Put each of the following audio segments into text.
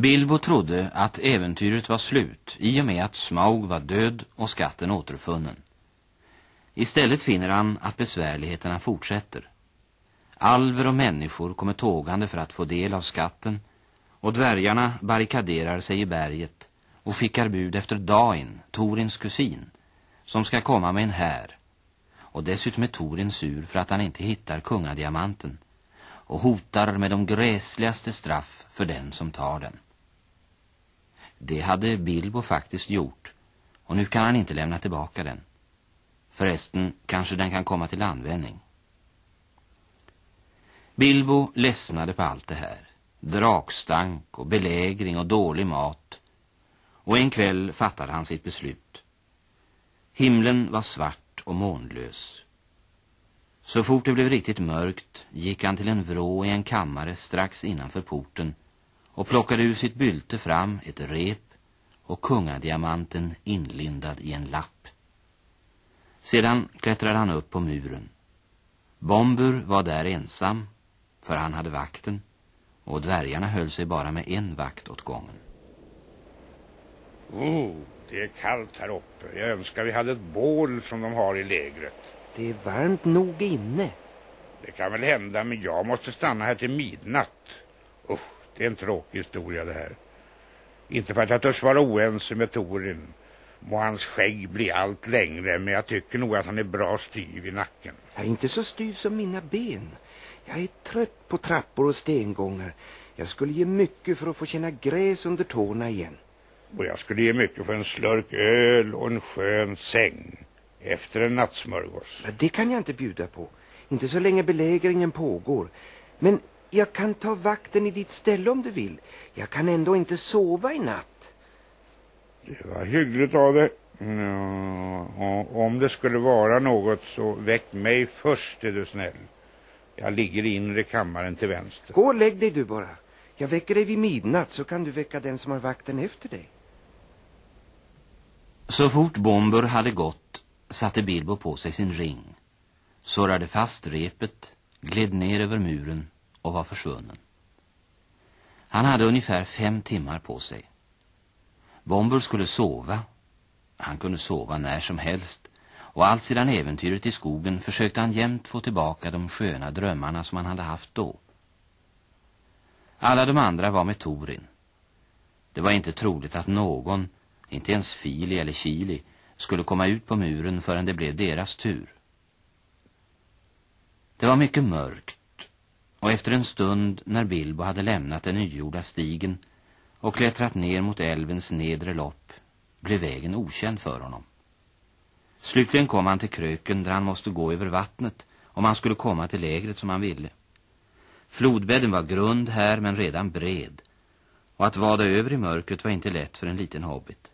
Bilbo trodde att äventyret var slut i och med att Smaug var död och skatten återfunnen. Istället finner han att besvärligheterna fortsätter. Alver och människor kommer tågande för att få del av skatten och dvärgarna barrikaderar sig i berget och skickar bud efter Dain, Torins kusin, som ska komma med en här. Och dessutom är Torin sur för att han inte hittar kungadiamanten och hotar med de gräsligaste straff för den som tar den. Det hade Bilbo faktiskt gjort och nu kan han inte lämna tillbaka den. Förresten kanske den kan komma till användning. Bilbo ledsnade på allt det här. Drakstank och belägring och dålig mat. Och en kväll fattade han sitt beslut. Himlen var svart och månlös. Så fort det blev riktigt mörkt gick han till en vrå i en kammare strax innanför porten och plockade ur sitt bylte fram ett rep och kungadiamanten inlindad i en lapp. Sedan klättrade han upp på muren. Bombur var där ensam, för han hade vakten, och dvärgarna höll sig bara med en vakt åt gången. Oh, det är kallt här uppe. Jag önskar vi hade ett bål som de har i lägret. Det är varmt nog inne. Det kan väl hända, men jag måste stanna här till midnatt. Usch, det är en tråkig historia det här. Inte för att jag törs vara oense med Torin. Må hans skägg bli allt längre, men jag tycker nog att han är bra styv i nacken. Jag är inte så styv som mina ben. Jag är trött på trappor och stengångar. Jag skulle ge mycket för att få känna gräs under tårna igen. Och jag skulle ge mycket för en slurk öl och en skön säng. Efter en nattsmörgås. Ja, det kan jag inte bjuda på. Inte så länge belägringen pågår. Men jag kan ta vakten i ditt ställe om du vill. Jag kan ändå inte sova i natt. Det var hyggligt av dig. Ja, om det skulle vara något så väck mig först är du snäll. Jag ligger i inre kammaren till vänster. Gå och lägg dig du bara. Jag väcker dig vid midnatt så kan du väcka den som har vakten efter dig. Så fort Bomber hade gått satte Bilbo på sig sin ring. Surrade fast repet, gled ner över muren och var försvunnen. Han hade ungefär fem timmar på sig. Bomber skulle sova. Han kunde sova när som helst. Och allt sedan äventyret i skogen försökte han jämt få tillbaka de sköna drömmarna som han hade haft då. Alla de andra var med Torin. Det var inte troligt att någon, inte ens Fili eller Kili, skulle komma ut på muren förrän det blev deras tur. Det var mycket mörkt och efter en stund när Bilbo hade lämnat den nygjorda stigen och klättrat ner mot älvens nedre lopp blev vägen okänd för honom. Slutligen kom han till kröken där han måste gå över vattnet om han skulle komma till lägret som han ville. Flodbädden var grund här men redan bred och att vada över i mörkret var inte lätt för en liten hobbit.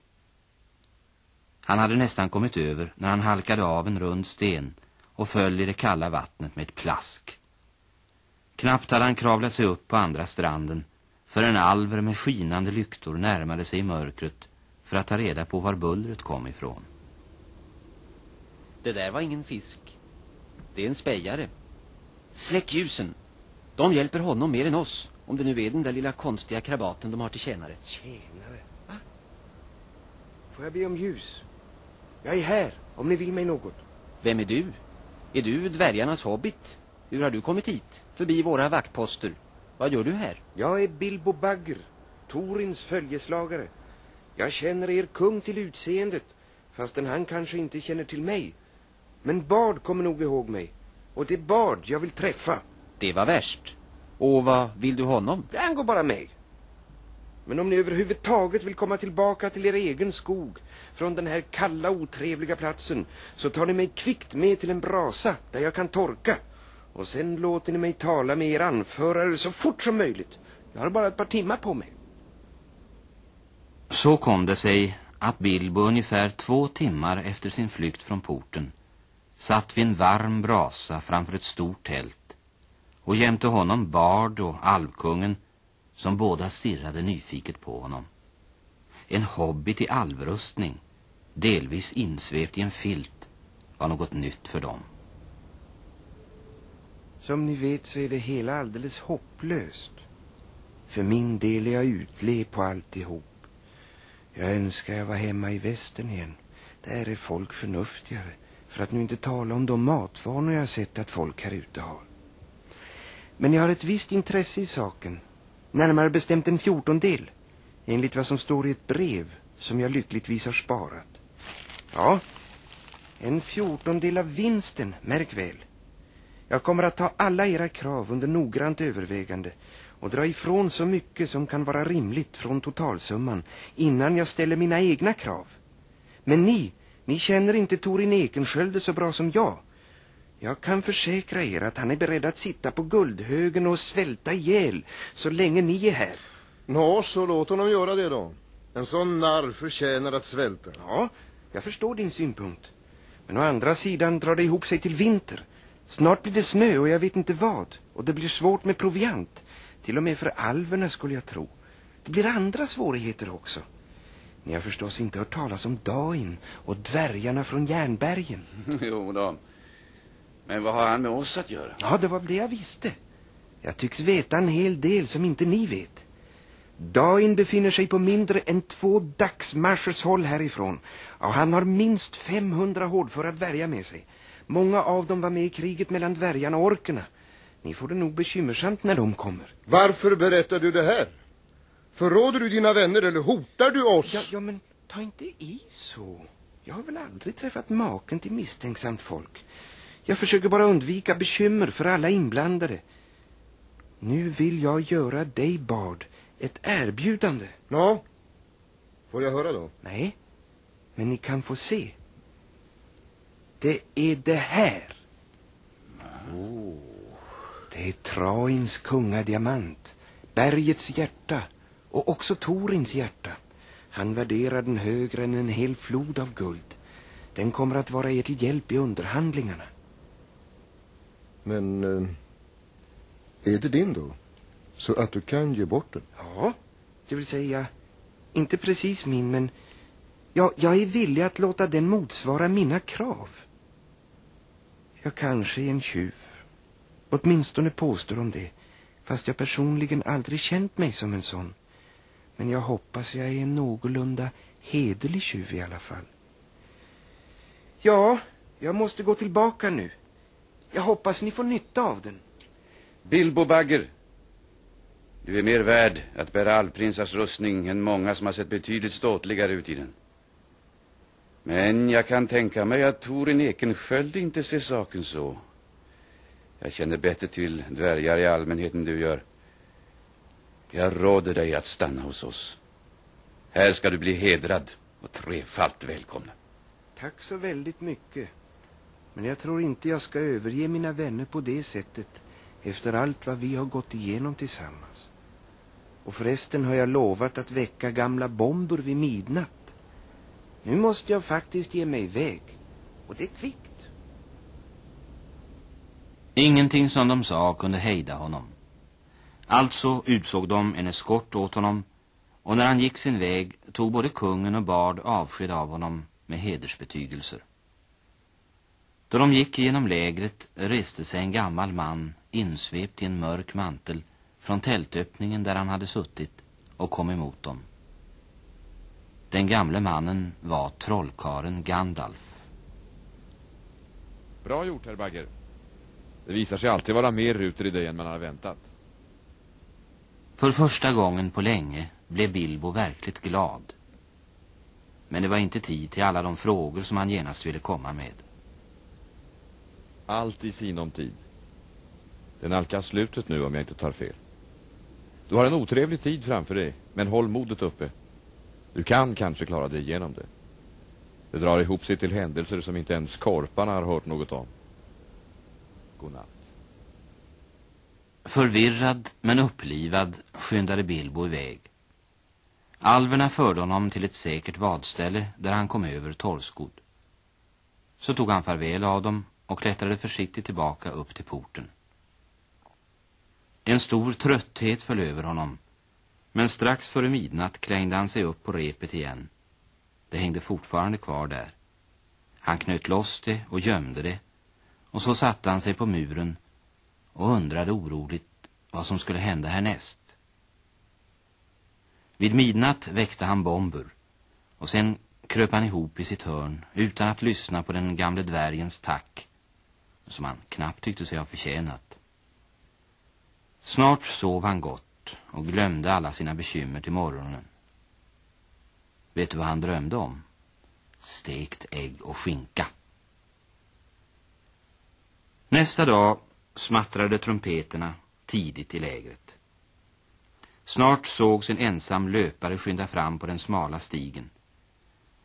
Han hade nästan kommit över när han halkade av en rund sten och föll i det kalla vattnet med ett plask. Knappt hade han kravlat sig upp på andra stranden för en alver med skinande lyktor närmade sig i mörkret för att ta reda på var bullret kom ifrån. Det där var ingen fisk. Det är en spejare. Släck ljusen. De hjälper honom mer än oss. Om det nu är den där lilla konstiga krabaten de har till tjänare. Tjänare? Va? Får jag be om ljus? Jag är här, om ni vill mig något. Vem är du? Är du dvärgarnas hobbit? Hur har du kommit hit? Förbi våra vaktposter. Vad gör du här? Jag är Bilbo Bagger, Torins följeslagare. Jag känner er kung till utseendet, fastän han kanske inte känner till mig. Men Bard kommer nog ihåg mig. Och det är Bard jag vill träffa. Det var värst. Och vad vill du honom? Det angår bara mig. Men om ni överhuvudtaget vill komma tillbaka till er egen skog från den här kalla otrevliga platsen så tar ni mig kvickt med till en brasa där jag kan torka. Och sen låter ni mig tala med er anförare så fort som möjligt. Jag har bara ett par timmar på mig. Så kom det sig att Bilbo ungefär två timmar efter sin flykt från porten satt vid en varm brasa framför ett stort tält och jämte honom Bard och alvkungen som båda stirrade nyfiket på honom. En hobbit i alvrustning, delvis insvept i en filt, var något nytt för dem. Som ni vet så är det hela alldeles hopplöst. För min del är jag utled på alltihop. Jag önskar jag var hemma i västern igen. Där är folk förnuftigare. För att nu inte tala om de matvanor jag sett att folk här ute har. Men jag har ett visst intresse i saken. Närmare bestämt en fjortondel. Enligt vad som står i ett brev som jag lyckligtvis har sparat. Ja, en fjortondel av vinsten, märk väl. Jag kommer att ta alla era krav under noggrant övervägande och dra ifrån så mycket som kan vara rimligt från totalsumman innan jag ställer mina egna krav. Men ni, ni känner inte Torin Ekenskölde så bra som jag. Jag kan försäkra er att han är beredd att sitta på guldhögen och svälta ihjäl så länge ni är här. Nå, så låt honom göra det då. En sån narr förtjänar att svälta. Ja, jag förstår din synpunkt. Men å andra sidan drar det ihop sig till vinter. Snart blir det snö och jag vet inte vad. Och det blir svårt med proviant. Till och med för alverna skulle jag tro. Det blir andra svårigheter också. Ni har förstås inte hört talas om Dain och dvärgarna från Järnbergen. jo då. Men vad har han med oss att göra? Ja, det var det jag visste. Jag tycks veta en hel del som inte ni vet. Dain befinner sig på mindre än två dagsmarschers håll härifrån. Och han har minst 500 hårdföra dvärgar med sig. Många av dem var med i kriget mellan dvärgarna och orkerna. Ni får det nog bekymmersamt när de kommer. Varför berättar du det här? Förråder du dina vänner eller hotar du oss? Ja, ja, men ta inte i så. Jag har väl aldrig träffat maken till misstänksamt folk. Jag försöker bara undvika bekymmer för alla inblandade. Nu vill jag göra dig, Bard, ett erbjudande. Nå, får jag höra då? Nej, men ni kan få se. Det är det här. Det är Trains kungadiamant, bergets hjärta och också Torins hjärta. Han värderar den högre än en hel flod av guld. Den kommer att vara er till hjälp i underhandlingarna. Men eh, är det din då? Så att du kan ge bort den? Ja, det vill säga, inte precis min, men ja, jag är villig att låta den motsvara mina krav. Jag kanske är en tjuv. Åtminstone påstår de det, fast jag personligen aldrig känt mig som en sån. Men jag hoppas jag är en någorlunda hederlig tjuv i alla fall. Ja, jag måste gå tillbaka nu. Jag hoppas ni får nytta av den. Bilbo Bagger. Du är mer värd att bära allprinsars rustning än många som har sett betydligt ståtligare ut i den. Men jag kan tänka mig att Torin Ekensköld inte ser saken så. Jag känner bättre till dvärgar i allmänhet än du gör. Jag råder dig att stanna hos oss. Här ska du bli hedrad och trefalt välkomna. Tack så väldigt mycket. Men jag tror inte jag ska överge mina vänner på det sättet efter allt vad vi har gått igenom tillsammans. Och förresten har jag lovat att väcka gamla bomber vid midnatt. Nu måste jag faktiskt ge mig iväg. Och det är kvickt. Ingenting som de sa kunde hejda honom. Alltså utsåg de en eskort åt honom och när han gick sin väg tog både kungen och Bard avsked av honom med hedersbetygelser. Då de gick genom lägret reste sig en gammal man insvept i en mörk mantel från tältöppningen där han hade suttit och kom emot dem. Den gamle mannen var trollkaren Gandalf. Bra gjort, herr Bagger. Det visar sig alltid vara mer ruter i dig än man har väntat. För första gången på länge blev Bilbo verkligt glad. Men det var inte tid till alla de frågor som han genast ville komma med. Allt i sinom tid. Det nalkas slutet nu om jag inte tar fel. Du har en otrevlig tid framför dig, men håll modet uppe. Du kan kanske klara dig igenom det. Det drar ihop sig till händelser som inte ens korparna har hört något om. Godnatt. Förvirrad men upplivad skyndade Bilbo iväg. Alverna förde honom till ett säkert vadställe där han kom över torrskod. Så tog han farväl av dem och klättrade försiktigt tillbaka upp till porten. En stor trötthet föll över honom, men strax före midnatt klängde han sig upp på repet igen. Det hängde fortfarande kvar där. Han knöt loss det och gömde det, och så satte han sig på muren och undrade oroligt vad som skulle hända härnäst. Vid midnatt väckte han bomber och sen kröp han ihop i sitt hörn utan att lyssna på den gamle dvärgens tack som han knappt tyckte sig ha förtjänat. Snart sov han gott och glömde alla sina bekymmer till morgonen. Vet du vad han drömde om? Stekt ägg och skinka. Nästa dag smattrade trumpeterna tidigt i lägret. Snart sågs en ensam löpare skynda fram på den smala stigen.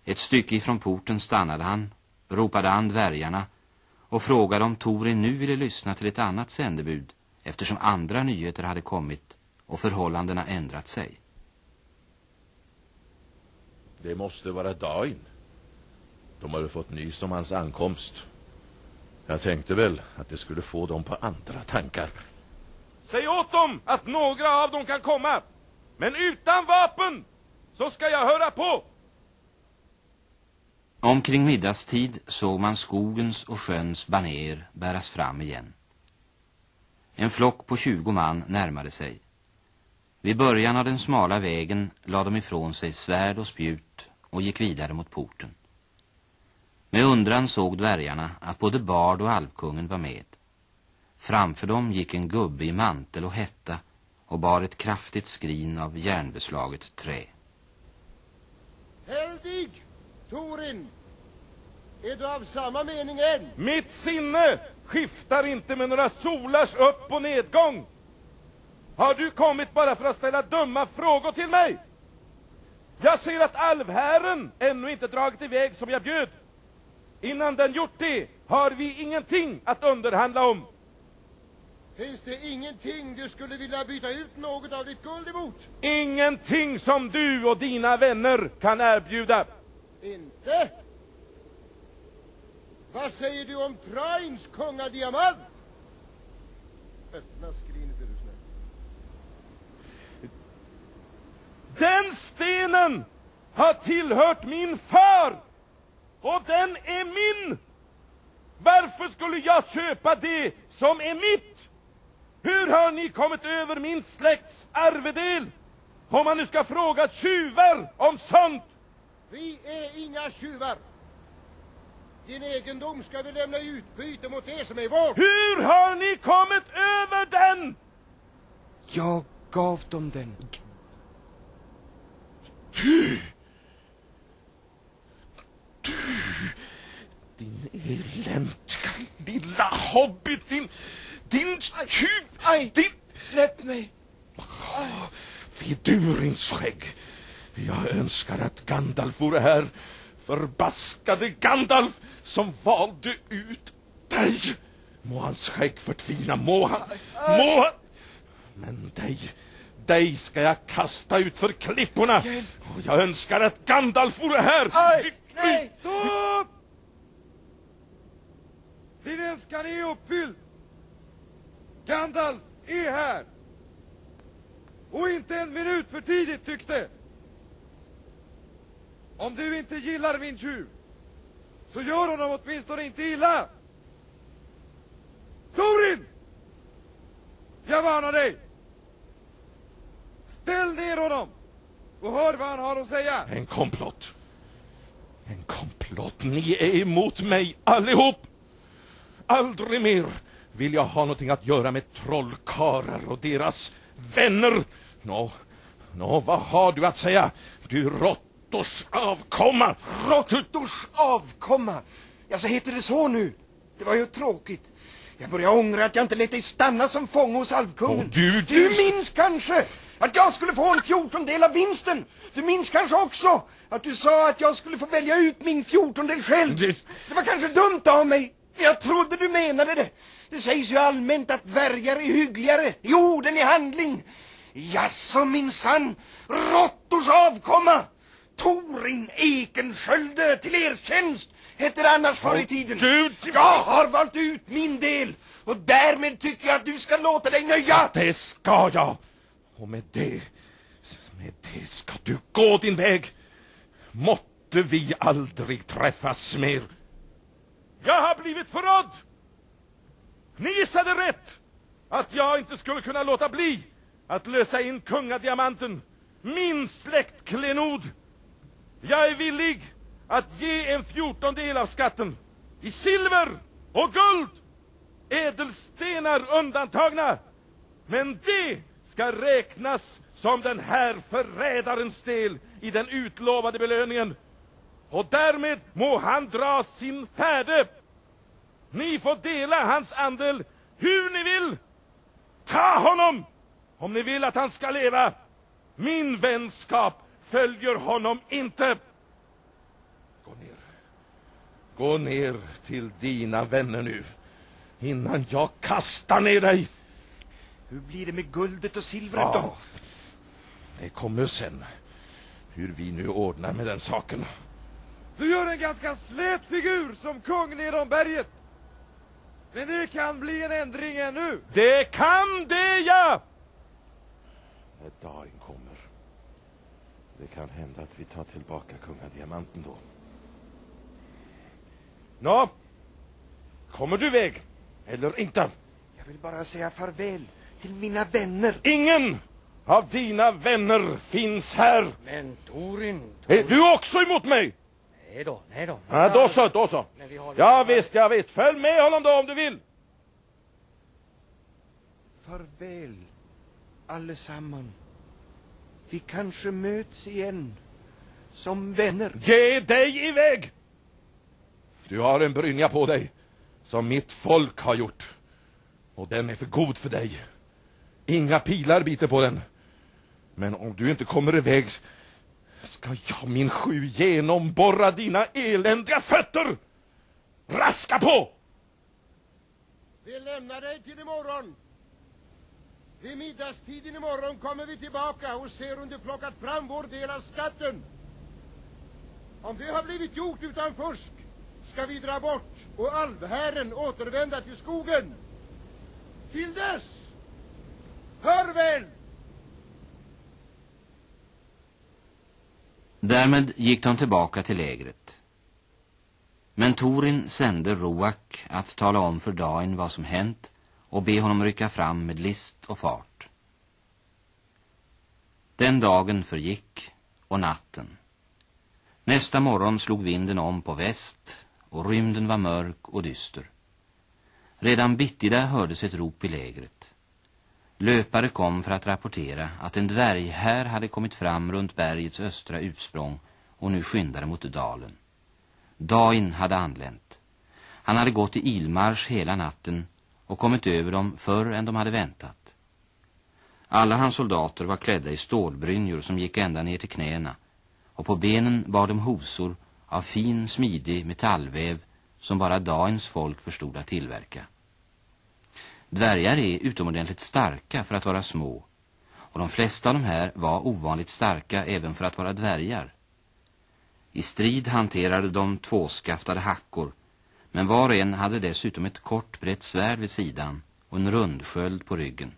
Ett stycke ifrån porten stannade han, ropade an dvärgarna och frågade om Torin nu ville lyssna till ett annat sändebud eftersom andra nyheter hade kommit och förhållandena ändrat sig. Det måste vara Dain. De har fått nys om hans ankomst. Jag tänkte väl att det skulle få dem på andra tankar. Säg åt dem att några av dem kan komma. Men utan vapen så ska jag höra på. Omkring middagstid såg man skogens och sjöns baner bäras fram igen. En flock på tjugo man närmade sig. Vid början av den smala vägen lade de ifrån sig svärd och spjut och gick vidare mot porten. Med undran såg dvärgarna att både Bard och alvkungen var med. Framför dem gick en gubbe i mantel och hetta och bar ett kraftigt skrin av järnbeslaget trä. Heldig! Torin! Är du av samma mening än? Mitt sinne skiftar inte med några solars upp- och nedgång. Har du kommit bara för att ställa dumma frågor till mig? Jag ser att alvhären ännu inte dragit iväg som jag bjöd. Innan den gjort det har vi ingenting att underhandla om. Finns det ingenting du skulle vilja byta ut något av ditt guld emot? Ingenting som du och dina vänner kan erbjuda. Inte? Vad säger du om Trains kungadiamant? Öppna skrinet är du snäll. Den stenen har tillhört min far och den är min. Varför skulle jag köpa det som är mitt? Hur har ni kommit över min släkts arvedel? Om man nu ska fråga tjuvar om sånt. Vi är inga tjuvar. Din egendom ska vi lämna i utbyte mot det som är vårt. Hur har ni kommit över den? Jag gav dem den. Du! Du! Din eländiga lilla hobbit, din... Din tjuv! Aj! Din... Släpp mig! Vid Durins skägg. Jag önskar att Gandalf vore här. Förbaskade Gandalf som valde ut dig. Må hans skägg förtvina, må han... Må han... Men dig, dig ska jag kasta ut för klipporna. Jag önskar att Gandalf vore här. Aj! Nej! Stopp! Din önskan är uppfylld. Gandalf är här. Och inte en minut för tidigt tycks det. Om du inte gillar min tjuv, så gör honom åtminstone inte illa. Torin! Jag varnar dig. Ställ ner honom och hör vad han har att säga. En komplott. En komplott. Ni är emot mig allihop. Aldrig mer vill jag ha någonting att göra med trollkarlar och deras vänner. Nå, nå, vad har du att säga? Du råttors avkomma. Råttors avkomma! Ja, så heter det så nu. Det var ju tråkigt. Jag börjar ångra att jag inte lät dig stanna som fånge hos alvkungen. Du- du du- minns kanske att jag skulle få en fjortondel av vinsten. Du minns kanske också att du sa att jag skulle få välja ut min fjortondel själv. Det- Det var kanske dumt av mig. men Jag trodde du menade det. Det sägs ju allmänt att dvärgar är hyggligare i ord än i handling. Jaså minsann, råttors avkomma. Torin Ekenskölde till er tjänst hette det annars förr i tiden. Gud! Jag har valt ut min del och därmed tycker jag att du ska låta dig nöja. Det ska jag. Och med det, med det ska du gå din väg. Måtte vi aldrig träffas mer. Jag har blivit förrådd! Ni gissade rätt! Att jag inte skulle kunna låta bli att lösa in kungadiamanten. min släktklenod. Jag är villig att ge en fjortondel av skatten i silver och guld, ädelstenar undantagna. Men det ska räknas som den här förrädarens del i den utlovade belöningen. Och därmed må han dra sin färde. Ni får dela hans andel hur ni vill. Ta honom om ni vill att han ska leva. Min vänskap följer honom inte. Gå ner. Gå ner till dina vänner nu. Innan jag kastar ner dig. Hur blir det med guldet och silvret Ja. då? Det kommer sen. Hur vi nu ordnar med den saken. Du gör en ganska slät figur som kung nedan berget. Men det kan bli en ändring ännu. Det kan det ja! När dagen kommer. Det kan hända att vi tar tillbaka kungadiamanten då. Nå, kommer du iväg? Eller inte? Jag vill bara säga farväl till mina vänner. Ingen av dina vänner finns här. Men Torin... Är du också emot mig? Nej då, nej då. Ja, då så, då så. Ja visst, ja visst. Följ med honom då om du vill. Farväl, allesamman. Vi kanske möts igen. Som vänner. Ge dig iväg! Du har en brynja på dig. Som mitt folk har gjort. Och den är för god för dig. Inga pilar biter på den. Men om du inte kommer iväg ska jag min sju genomborra dina eländiga fötter. Raska på! Vi lämnar dig till imorgon. Vid middagstiden imorgon kommer vi tillbaka och ser om du plockat fram vår del av skatten. Om det har blivit gjort utan fusk ska vi dra bort och alvherren återvända till skogen. Till dess, hör väl! Därmed gick de tillbaka till lägret. Men Torin sände Roak att tala om för Dain vad som hänt och be honom rycka fram med list och fart. Den dagen förgick och natten. Nästa morgon slog vinden om på väst och rymden var mörk och dyster. Redan bittida hördes ett rop i lägret. Löpare kom för att rapportera att en dvärghär hade kommit fram runt bergets östra utsprång och nu skyndade mot dalen. Dain hade anlänt. Han hade gått i ilmarsch hela natten och kommit över dem förr än de hade väntat. Alla hans soldater var klädda i stålbrynjor som gick ända ner till knäna och på benen bar de hosor av fin, smidig metallväv som bara Dains folk förstod att tillverka. Dvärgar är utomordentligt starka för att vara små och de flesta av de här var ovanligt starka även för att vara dvärgar. I strid hanterade de tvåskaftade hackor men var och en hade dessutom ett kort brett svärd vid sidan och en rundsköld på ryggen.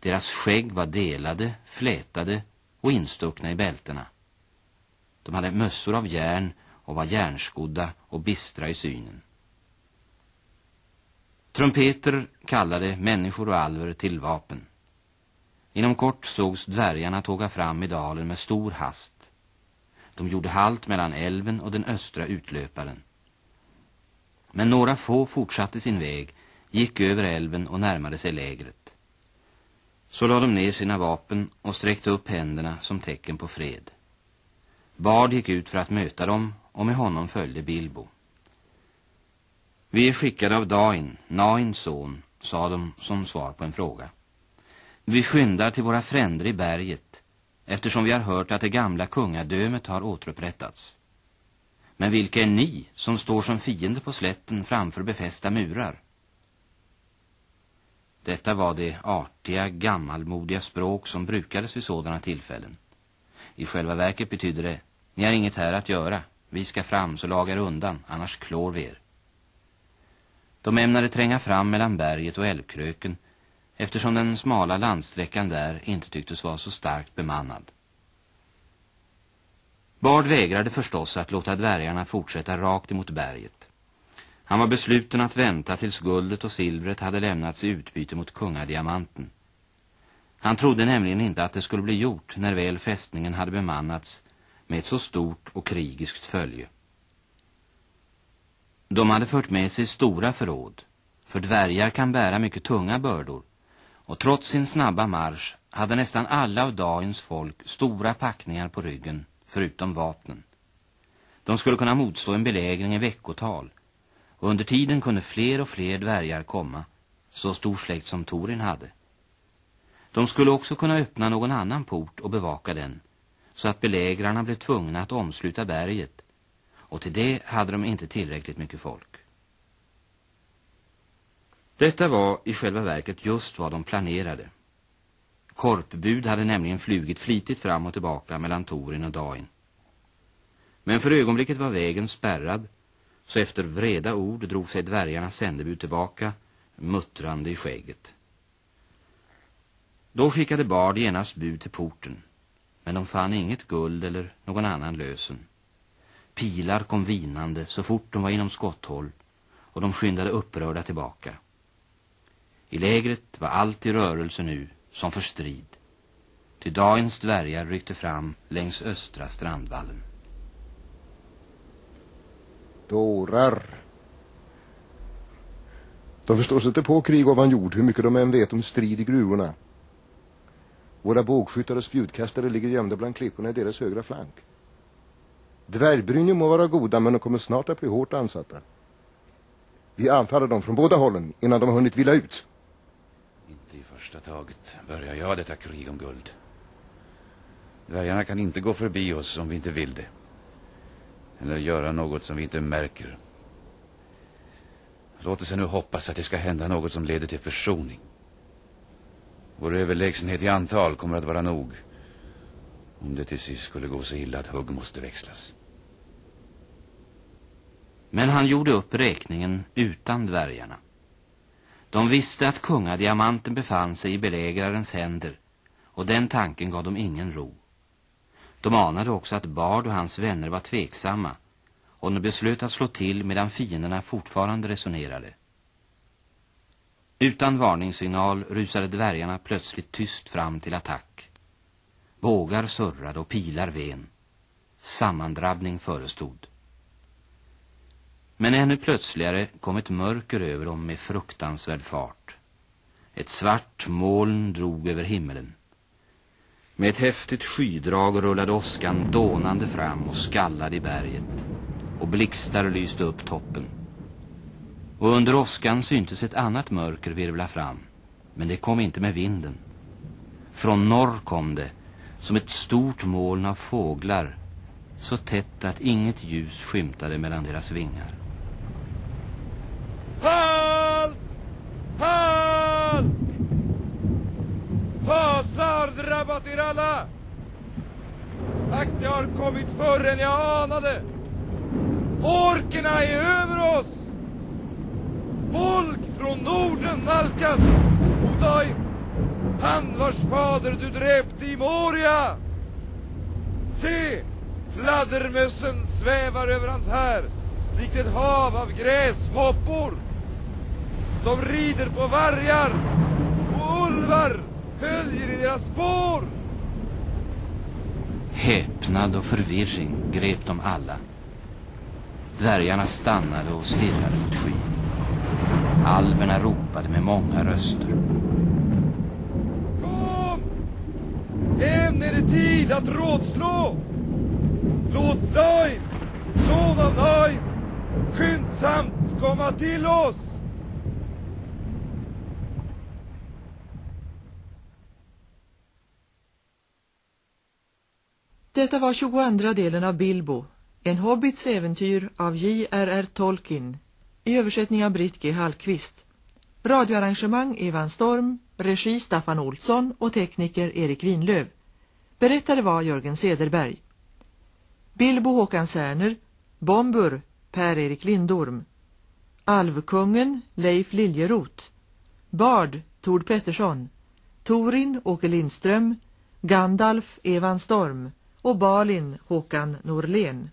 Deras skägg var delade, flätade och instuckna i bältena. De hade mössor av järn och var järnskodda och bistra i synen. Trumpeter kallade människor och alver till vapen. Inom kort sågs dvärgarna tåga fram i dalen med stor hast. De gjorde halt mellan älven och den östra utlöparen. Men några få fortsatte sin väg, gick över älven och närmade sig lägret. Så lade de ner sina vapen och sträckte upp händerna som tecken på fred. Bard gick ut för att möta dem och med honom följde Bilbo. Vi är skickade av Dain, Nains son, sa de som svar på en fråga. Vi skyndar till våra fränder i berget, eftersom vi har hört att det gamla kungadömet har återupprättats. Men vilka är ni som står som fiende på slätten framför befästa murar? Detta var det artiga, gammalmodiga språk som brukades vid sådana tillfällen. I själva verket betyder det, ni har inget här att göra. Vi ska fram så lagar undan, annars klår vi er. De ämnade tränga fram mellan berget och älvkröken eftersom den smala landsträckan där inte tycktes vara så starkt bemannad. Bard vägrade förstås att låta dvärgarna fortsätta rakt emot berget. Han var besluten att vänta tills guldet och silvret hade lämnats i utbyte mot kungadiamanten. Han trodde nämligen inte att det skulle bli gjort när väl fästningen hade bemannats med ett så stort och krigiskt följe. De hade fört med sig stora förråd, för dvärgar kan bära mycket tunga bördor, och trots sin snabba marsch hade nästan alla av dagens folk stora packningar på ryggen, förutom vapnen. De skulle kunna motstå en belägring i veckotal, och under tiden kunde fler och fler dvärgar komma, så stor släkt som Torin hade. De skulle också kunna öppna någon annan port och bevaka den, så att belägrarna blev tvungna att omsluta berget, och till det hade de inte tillräckligt mycket folk. Detta var i själva verket just vad de planerade. Korpbud hade nämligen flugit flitigt fram och tillbaka mellan Torin och Dain. Men för ögonblicket var vägen spärrad, så efter vreda ord drog sig dvärgarnas sändebud tillbaka, muttrande i skägget. Då skickade Bard genast bud till porten, men de fann inget guld eller någon annan lösen. Pilar kom vinande så fort de var inom skotthåll, och de skyndade upprörda tillbaka. I lägret var allt i rörelse nu, som för strid. Till dagens dvärgar ryckte fram längs östra strandvallen. Dårar. De förstår sig inte på krig ovan jord, hur mycket de än vet om strid i gruvorna. Våra bågskyttar och spjutkastare ligger gömda bland klipporna i deras högra flank. Dvärgbrynjor må vara goda, men de kommer snart att bli hårt ansatta. Vi anfaller dem från båda hållen innan de har hunnit vila ut. Inte i första taget börjar jag detta krig om guld. Dvärgarna kan inte gå förbi oss om vi inte vill det. Eller göra något som vi inte märker. Låt oss nu hoppas att det ska hända något som leder till försoning. Vår överlägsenhet i antal kommer att vara nog. Om det till sist skulle gå så illa att hugg måste växlas. Men han gjorde upp räkningen utan dvärgarna. De visste att kungadiamanten befann sig i belägrarens händer och den tanken gav dem ingen ro. De anade också att Bard och hans vänner var tveksamma och de beslöt att slå till medan fienderna fortfarande resonerade. Utan varningssignal rusade dvärgarna plötsligt tyst fram till attack. Bågar surrade och pilar ven. Sammandrabbning förestod. Men ännu plötsligare kom ett mörker över dem med fruktansvärd fart. Ett svart moln drog över himmelen. Med ett häftigt skydrag rullade åskan dånande fram och skallade i berget. Och blixtar lyste upp toppen. Och under åskan syntes ett annat mörker virvla fram. Men det kom inte med vinden. Från norr kom det, som ett stort moln av fåglar. Så tätt att inget ljus skymtade mellan deras vingar. Halt! Halt! Fasa har drabbat er alla! Ack, det har kommit förr än jag anade! Orkerna är över oss! Folk från Norden nalkas! Odain, han vars fader du dräpte i Moria! Se! Fladdermössen svävar över hans här, likt ett hav av gräshoppor. De rider på vargar och ulvar följer i deras spår. Häpnad och förvirring grep dem alla. Dvärgarna stannade och stirrade mot skyn. Alverna ropade med många röster. Kom! Än är det tid att rådslå. Låt Dain, son av Dain, skyndsamt komma till oss. Detta var 22 delen av Bilbo, en hobbits äventyr av J.R.R. Tolkien, i översättning av Britt G. Hallqvist. Radioarrangemang Evan Storm, regi Staffan Olsson och tekniker Erik Winlöv. Berättare var Jörgen Sederberg. Bilbo Håkan Särner, Bombur Per-Erik Lindorm, Alvkungen Leif Liljeroth, Bard Tord Pettersson, Torin Åke Lindström, Gandalf Evan Storm. Och Balin Håkan Norlén.